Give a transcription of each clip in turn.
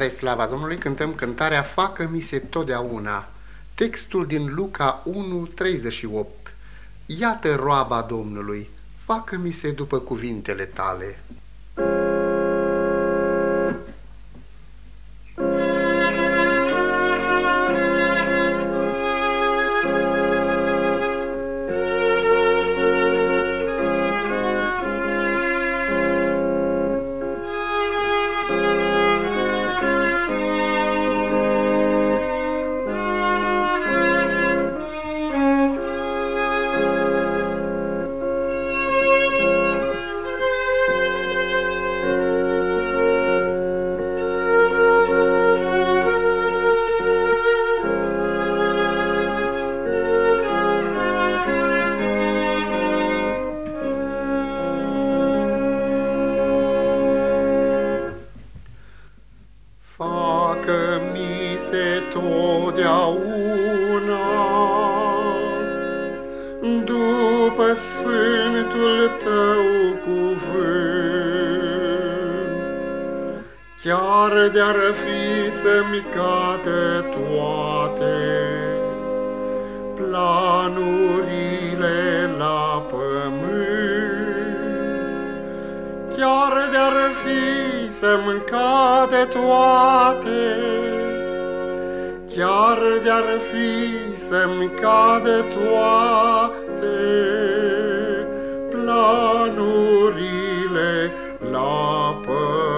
Spre slava Domnului cântăm cântarea Facă-mi se totdeauna, textul din Luca 1:38. Iată roaba Domnului, facă-mi se după cuvintele tale. Totdeauna după Sfântul Tău cuvânt, chiar de-ar fi să-mi cadă toate planurile la pământ, chiar de-ar fi să-mi cade toate, chiar de-ar fi să-mi cade toate planurile la pământ.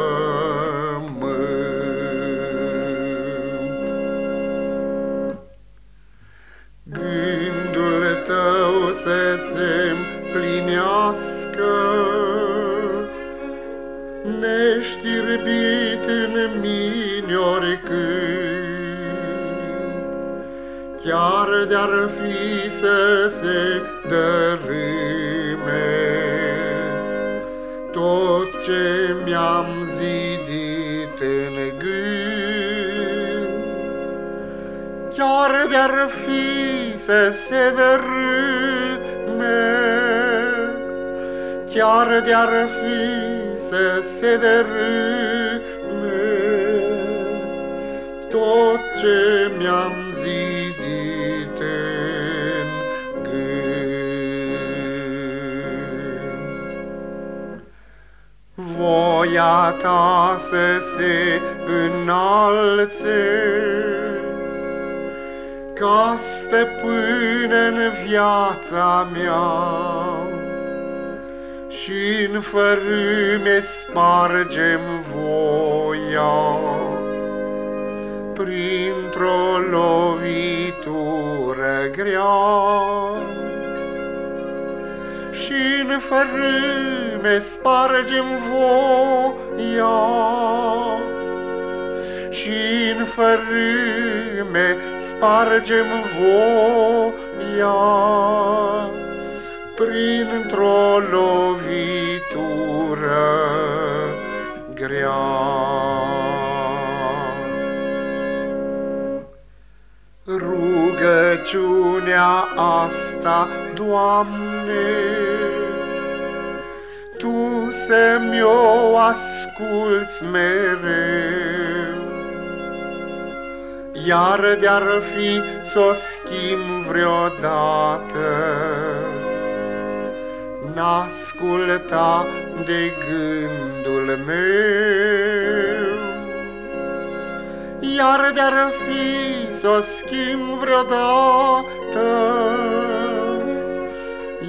Gândul tău să se plinească, neștirbit în mine oricând. Chiar de-ar fi să se dărâme tot ce mi-am zidit în gând. Chiar de-ar fi să se dărâme, chiar de-ar fi să se dărâme tot ce mi-am zidit Voia ta să se înalțe ca stăpână în viața mea, și în fărâme spargem voia printr-o lovitură grea. Și în fărâme spargem voia și în fărâme spargem voia printr-o lovitură grea. Rugăciunea asta, Doamne, Tu să-mi o asculți mereu, iar de-ar fi s-o schimb vreodată, n-asculta de gândul meu. Iar de-ar fi să o schimb vreodată,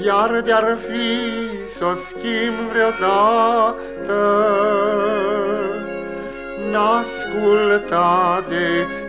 Iar de-ar fi să o schimb vreodată, N-asculta de gândul